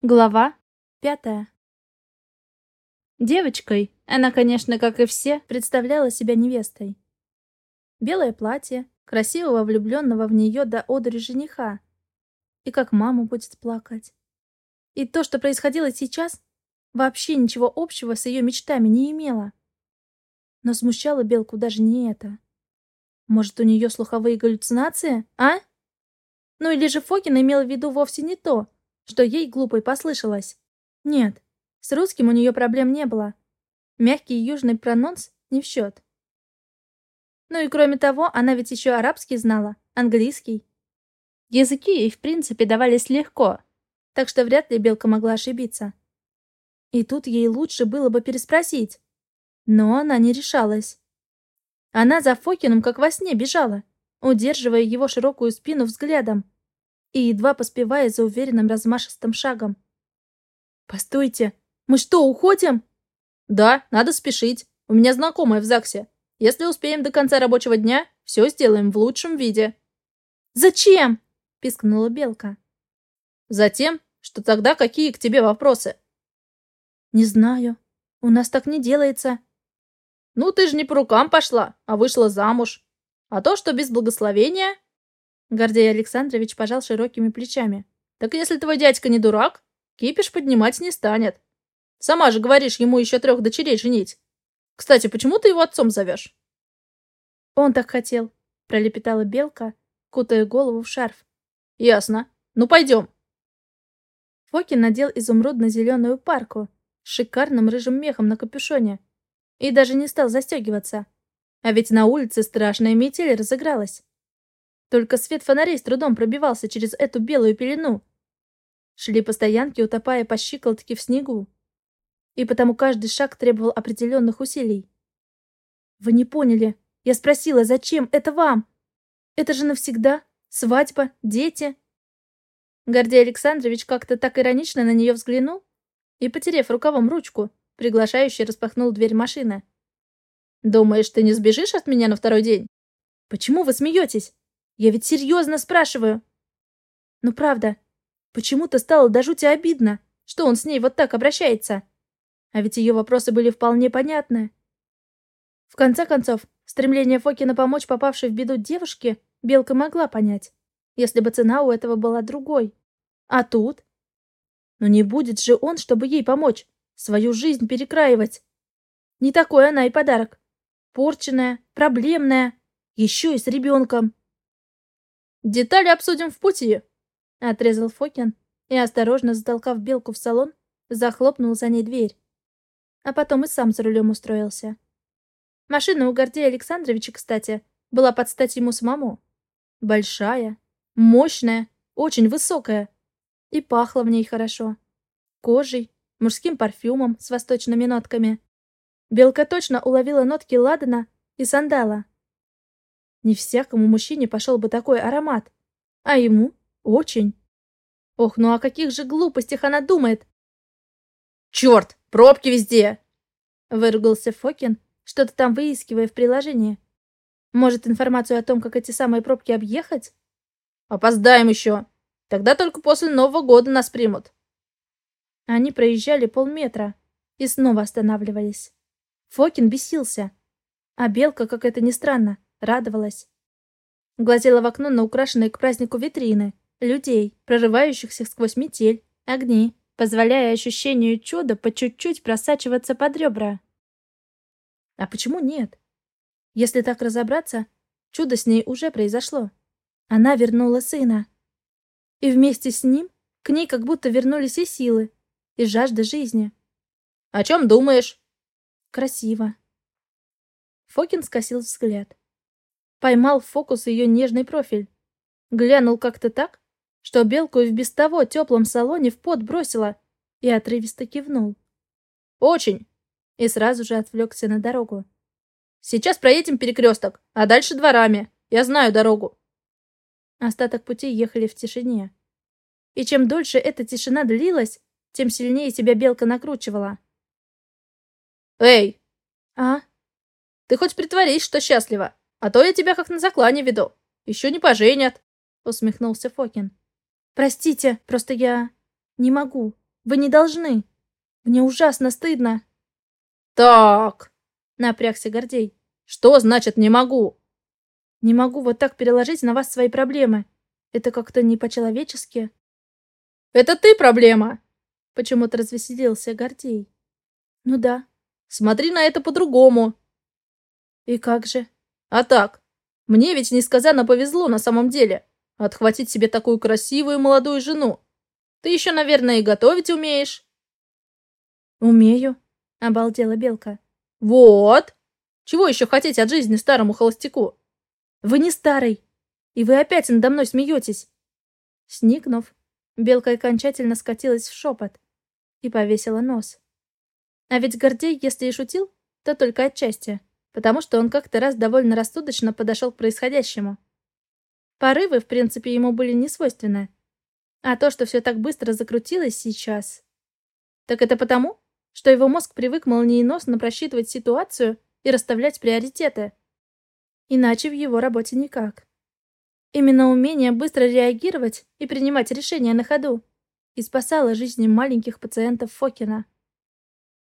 Глава пятая. Девочкой она, конечно, как и все, представляла себя невестой. Белое платье, красивого влюбленного в нее до одури жениха. И как мама будет плакать. И то, что происходило сейчас, вообще ничего общего с ее мечтами не имело. Но смущало Белку даже не это. Может, у нее слуховые галлюцинации, а? Ну или же Фокин имел в виду вовсе не то, что ей глупой послышалось. Нет, с русским у нее проблем не было. Мягкий южный прононс не в счет. Ну и кроме того, она ведь еще арабский знала, английский. Языки ей, в принципе, давались легко, так что вряд ли Белка могла ошибиться. И тут ей лучше было бы переспросить. Но она не решалась. Она за Фокином как во сне бежала, удерживая его широкую спину взглядом и едва поспевая за уверенным размашистым шагом. «Постойте, мы что, уходим?» «Да, надо спешить. У меня знакомая в ЗАГСе. Если успеем до конца рабочего дня, все сделаем в лучшем виде». «Зачем?» — пискнула Белка. «Затем, что тогда какие к тебе вопросы?» «Не знаю. У нас так не делается». «Ну, ты же не по рукам пошла, а вышла замуж. А то, что без благословения, Гордей Александрович пожал широкими плечами. «Так если твой дядька не дурак, кипиш поднимать не станет. Сама же говоришь ему еще трех дочерей женить. Кстати, почему ты его отцом зовешь?» «Он так хотел», — пролепетала Белка, кутая голову в шарф. «Ясно. Ну, пойдем». Фокин надел изумрудно-зеленую парку с шикарным рыжим мехом на капюшоне и даже не стал застегиваться. А ведь на улице страшная метель разыгралась. Только свет фонарей с трудом пробивался через эту белую пелену. Шли по стоянке, утопая по щиколотке в снегу. И потому каждый шаг требовал определенных усилий. «Вы не поняли. Я спросила, зачем это вам? Это же навсегда. Свадьба, дети». Гордей Александрович как-то так иронично на нее взглянул и, потерев рукавом ручку, приглашающий распахнул дверь машины. «Думаешь, ты не сбежишь от меня на второй день?» «Почему вы смеетесь? Я ведь серьезно спрашиваю. Ну правда, почему-то стало до жути обидно, что он с ней вот так обращается. А ведь ее вопросы были вполне понятны. В конце концов, стремление Фокина помочь попавшей в беду девушке Белка могла понять, если бы цена у этого была другой. А тут? Но не будет же он, чтобы ей помочь, свою жизнь перекраивать. Не такой она и подарок. Порченная, проблемная, еще и с ребенком. Детали обсудим в пути, отрезал Фокин и, осторожно затолкав белку в салон, захлопнул за ней дверь. А потом и сам за рулем устроился. Машина у Гордея Александровича, кстати, была под стать ему самому. Большая, мощная, очень высокая. И пахло в ней хорошо. Кожей, мужским парфюмом с восточными нотками. Белка точно уловила нотки ладана и сандала. Не всякому мужчине пошел бы такой аромат. А ему очень. Ох, ну о каких же глупостях она думает? Черт, пробки везде! Выругался Фокин, что-то там выискивая в приложении. Может, информацию о том, как эти самые пробки объехать? Опоздаем еще. Тогда только после Нового года нас примут. Они проезжали полметра и снова останавливались. Фокин бесился. А Белка, как это ни странно, радовалась. Глазела в окно на украшенные к празднику витрины, людей, прорывающихся сквозь метель, огни, позволяя ощущению чуда по чуть-чуть просачиваться под ребра. А почему нет? Если так разобраться, чудо с ней уже произошло. Она вернула сына. И вместе с ним к ней как будто вернулись и силы, и жажда жизни. «О чем думаешь?» «Красиво». Фокин скосил взгляд. Поймал в фокус ее нежный профиль. Глянул как-то так, что белку и в без того теплом салоне в пот бросила и отрывисто кивнул. «Очень!» И сразу же отвлекся на дорогу. «Сейчас проедем перекресток, а дальше дворами. Я знаю дорогу». Остаток пути ехали в тишине. И чем дольше эта тишина длилась, тем сильнее себя белка накручивала. «Эй!» «А?» «Ты хоть притворись, что счастлива!» А то я тебя как на заклане веду. Еще не поженят. Усмехнулся Фокин. Простите, просто я не могу. Вы не должны. Мне ужасно стыдно. Так, напрягся Гордей. Что значит не могу? Не могу вот так переложить на вас свои проблемы. Это как-то не по-человечески. Это ты проблема. Почему-то развеселился Гордей. Ну да. Смотри на это по-другому. И как же? А так, мне ведь несказанно повезло на самом деле. Отхватить себе такую красивую молодую жену. Ты еще, наверное, и готовить умеешь. Умею, обалдела Белка. Вот. Чего еще хотеть от жизни старому холостяку? Вы не старый. И вы опять надо мной смеетесь. Сникнув, Белка окончательно скатилась в шепот и повесила нос. А ведь Гордей, если и шутил, то только отчасти, потому что он как-то раз довольно рассудочно подошел к происходящему. Порывы, в принципе, ему были не свойственны. А то, что все так быстро закрутилось сейчас... Так это потому, что его мозг привык молниеносно просчитывать ситуацию и расставлять приоритеты. Иначе в его работе никак. Именно умение быстро реагировать и принимать решения на ходу и спасало жизни маленьких пациентов Фокина.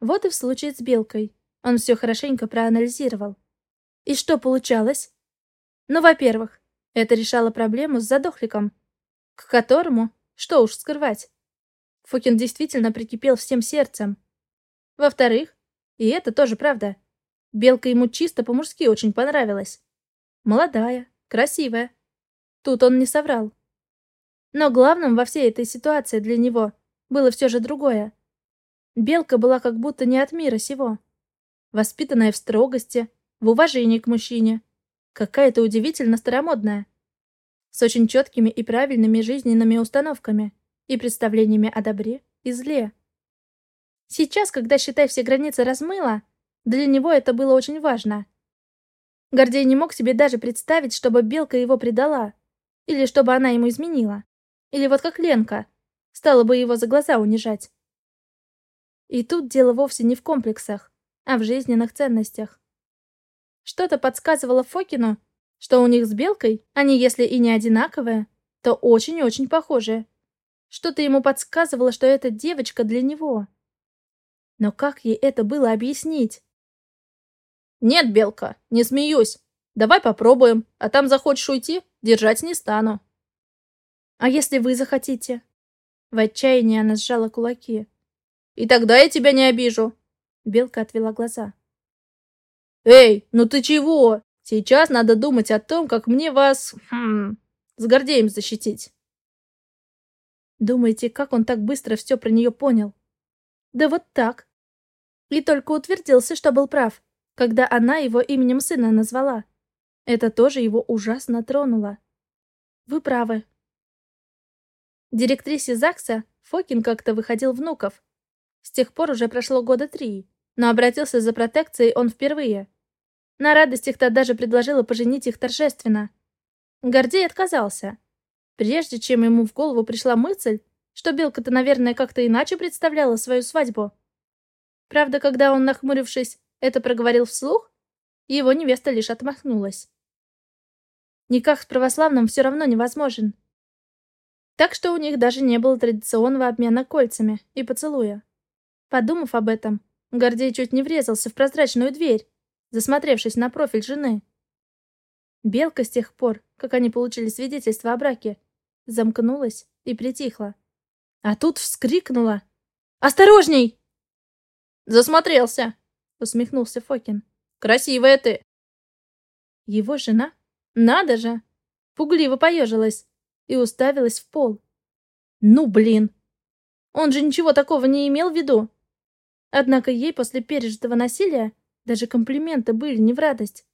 Вот и в случае с Белкой. Он все хорошенько проанализировал. И что получалось? Ну, во-первых, это решало проблему с задохликом, к которому, что уж скрывать, Фокин действительно прикипел всем сердцем. Во-вторых, и это тоже правда, Белка ему чисто по-мужски очень понравилась. Молодая, красивая. Тут он не соврал. Но главным во всей этой ситуации для него было все же другое. Белка была как будто не от мира сего. Воспитанная в строгости, в уважении к мужчине, Какая-то удивительно старомодная. С очень четкими и правильными жизненными установками и представлениями о добре и зле. Сейчас, когда, считай, все границы размыло, для него это было очень важно. Гордей не мог себе даже представить, чтобы Белка его предала, или чтобы она ему изменила, или вот как Ленка, стала бы его за глаза унижать. И тут дело вовсе не в комплексах, а в жизненных ценностях. Что-то подсказывало Фокину, что у них с Белкой, они если и не одинаковые, то очень и очень похожие. Что-то ему подсказывало, что эта девочка для него. Но как ей это было объяснить? «Нет, Белка, не смеюсь. Давай попробуем, а там захочешь уйти, держать не стану». «А если вы захотите?» В отчаянии она сжала кулаки. «И тогда я тебя не обижу». Белка отвела глаза. «Эй, ну ты чего? Сейчас надо думать о том, как мне вас... Хм, с Гордеем защитить». Думаете, как он так быстро все про нее понял? Да вот так. И только утвердился, что был прав, когда она его именем сына назвала. Это тоже его ужасно тронуло. Вы правы. Директрисе ЗАГСа Фокин как-то выходил внуков. С тех пор уже прошло года три, но обратился за протекцией он впервые. На радостях-то даже предложила поженить их торжественно. Гордей отказался. Прежде чем ему в голову пришла мысль, что Белка-то, наверное, как-то иначе представляла свою свадьбу. Правда, когда он, нахмурившись, это проговорил вслух, его невеста лишь отмахнулась. Никак с православным все равно невозможен. Так что у них даже не было традиционного обмена кольцами и поцелуя. Подумав об этом, Гордей чуть не врезался в прозрачную дверь, засмотревшись на профиль жены. Белка с тех пор, как они получили свидетельство о браке, замкнулась и притихла. А тут вскрикнула. «Осторожней!» «Засмотрелся!» — усмехнулся Фокин. «Красивая ты!» Его жена? Надо же! Пугливо поежилась и уставилась в пол. Ну, блин! Он же ничего такого не имел в виду. Однако ей после пережитого насилия даже комплименты были не в радость.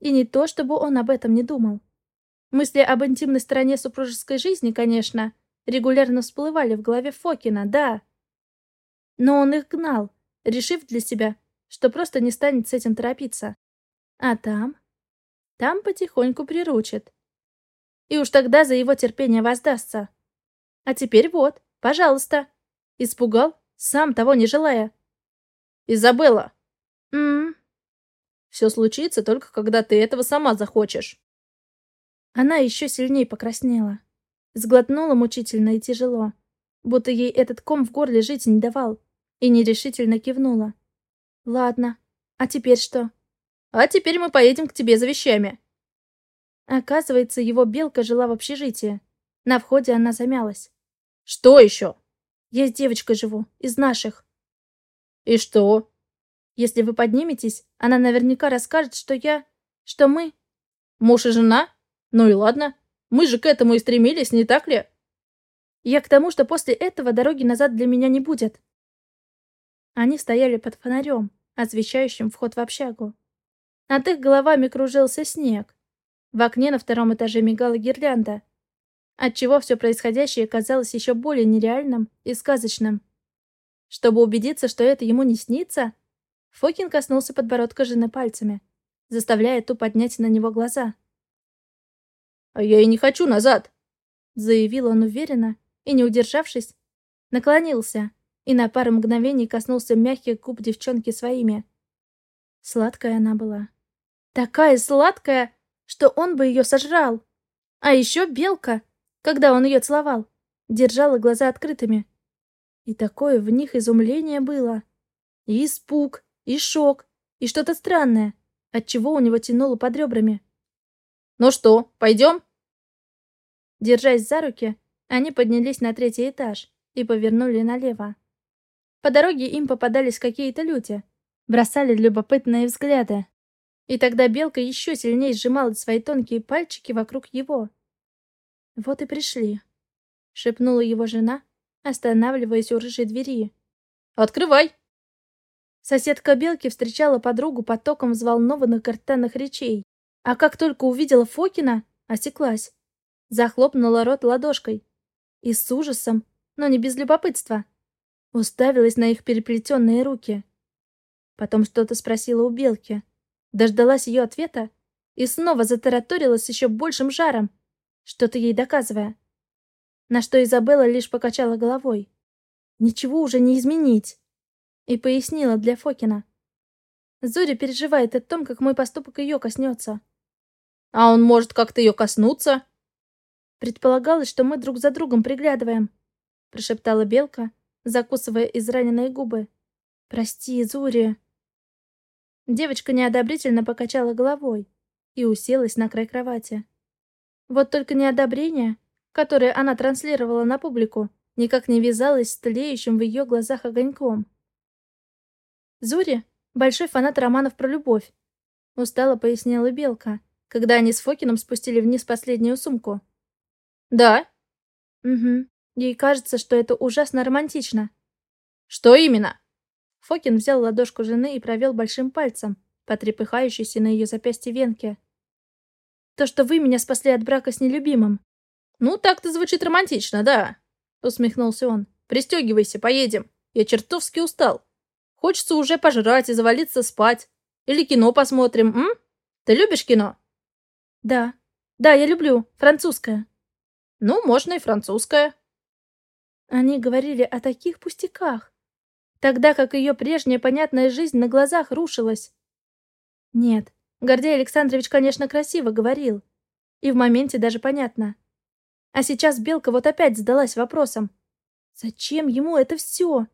И не то, чтобы он об этом не думал. Мысли об интимной стороне супружеской жизни, конечно, регулярно всплывали в голове Фокина, да. Но он их гнал, решив для себя, что просто не станет с этим торопиться. А там? Там потихоньку приручит. И уж тогда за его терпение воздастся. А теперь вот, пожалуйста. Испугал, сам того не желая. «Изабелла, М, Все случится только когда ты этого сама захочешь. Она еще сильнее покраснела. Сглотнула мучительно и тяжело. будто ей этот ком в горле жить не давал, и нерешительно кивнула. «Ладно, а теперь что?» «А теперь мы поедем к тебе за вещами». Оказывается, его белка жила в общежитии. На входе она замялась. «Что еще?» «Я с девочкой живу, из наших». «И что?» «Если вы подниметесь, она наверняка расскажет, что я... что мы...» «Муж и жена? Ну и ладно. Мы же к этому и стремились, не так ли?» «Я к тому, что после этого дороги назад для меня не будет». Они стояли под фонарем, освещающим вход в общагу. Над их головами кружился снег. В окне на втором этаже мигала гирлянда, отчего все происходящее казалось еще более нереальным и сказочным. Чтобы убедиться, что это ему не снится, Фокин коснулся подбородка жены пальцами, заставляя ту поднять на него глаза. «А я и не хочу назад!» заявил он уверенно и, не удержавшись, наклонился и на пару мгновений коснулся мягких губ девчонки своими. Сладкая она была. Такая сладкая, что он бы ее сожрал. А еще белка, когда он ее целовал, держала глаза открытыми. И такое в них изумление было. И испуг, и шок, и что-то странное, от чего у него тянуло под ребрами. «Ну что, пойдем?» Держась за руки, они поднялись на третий этаж и повернули налево. По дороге им попадались какие-то люди, бросали любопытные взгляды. И тогда белка еще сильнее сжимала свои тонкие пальчики вокруг его. «Вот и пришли», — шепнула его жена, останавливаясь у рыжей двери. «Открывай!» Соседка Белки встречала подругу потоком взволнованных гортанных речей, а как только увидела Фокина, осеклась. Захлопнула рот ладошкой. И с ужасом, но не без любопытства, уставилась на их переплетенные руки. Потом что-то спросила у Белки, дождалась ее ответа и снова затараторила с еще большим жаром, что-то ей доказывая. На что Изабелла лишь покачала головой. Ничего уже не изменить и пояснила для Фокина. Зоря переживает о том, как мой поступок ее коснется. А он может как-то ее коснуться? Предполагалось, что мы друг за другом приглядываем, прошептала Белка, закусывая израненные губы. Прости, Зури. Девочка неодобрительно покачала головой и уселась на край кровати. Вот только неодобрение, которое она транслировала на публику, никак не вязалось с тлеющим в ее глазах огоньком. Зури — большой фанат романов про любовь. Устало пояснила Белка, когда они с Фокином спустили вниз последнюю сумку. «Да?» «Угу. Ей кажется, что это ужасно романтично». «Что именно?» Фокин взял ладошку жены и провел большим пальцем, потрепыхающейся на ее запястье венке. «То, что вы меня спасли от брака с нелюбимым». «Ну, так-то звучит романтично, да», — усмехнулся он. «Пристегивайся, поедем. Я чертовски устал». Хочется уже пожрать и завалиться спать. Или кино посмотрим, м? Ты любишь кино? Да. Да, я люблю. Французское. Ну, можно и французское. Они говорили о таких пустяках. Тогда как ее прежняя понятная жизнь на глазах рушилась. Нет, Гордей Александрович, конечно, красиво говорил. И в моменте даже понятно. А сейчас Белка вот опять задалась вопросом. Зачем ему это все?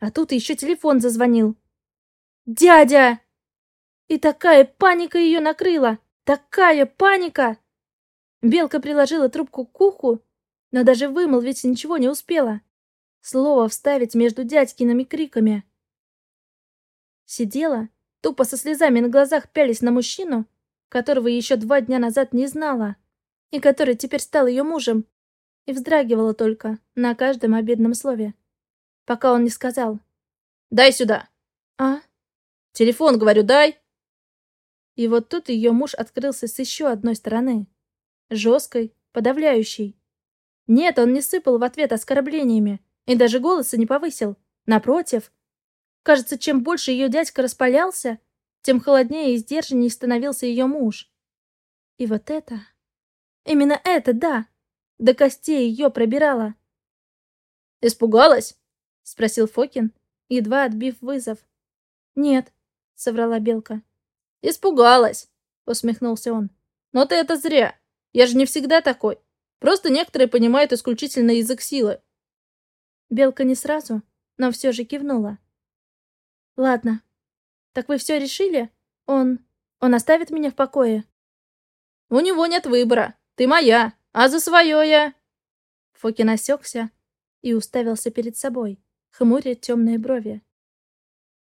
А тут еще телефон зазвонил. «Дядя!» И такая паника ее накрыла! Такая паника! Белка приложила трубку к уху, но даже вымолвить ничего не успела. Слово вставить между дядькиными криками. Сидела, тупо со слезами на глазах пялись на мужчину, которого еще два дня назад не знала, и который теперь стал ее мужем, и вздрагивала только на каждом обидном слове пока он не сказал. «Дай сюда!» «А?» «Телефон, говорю, дай!» И вот тут ее муж открылся с еще одной стороны. Жесткой, подавляющей. Нет, он не сыпал в ответ оскорблениями и даже голоса не повысил. Напротив. Кажется, чем больше ее дядька распалялся, тем холоднее и сдержаннее становился ее муж. И вот это... Именно это, да! До костей ее пробирало. «Испугалась?» — спросил Фокин, едва отбив вызов. «Нет», — соврала Белка. «Испугалась», — усмехнулся он. «Но ты это зря. Я же не всегда такой. Просто некоторые понимают исключительно язык силы». Белка не сразу, но все же кивнула. «Ладно. Так вы все решили? Он... он оставит меня в покое?» «У него нет выбора. Ты моя, а за свое я...» Фокин осекся и уставился перед собой, хмуря темные брови.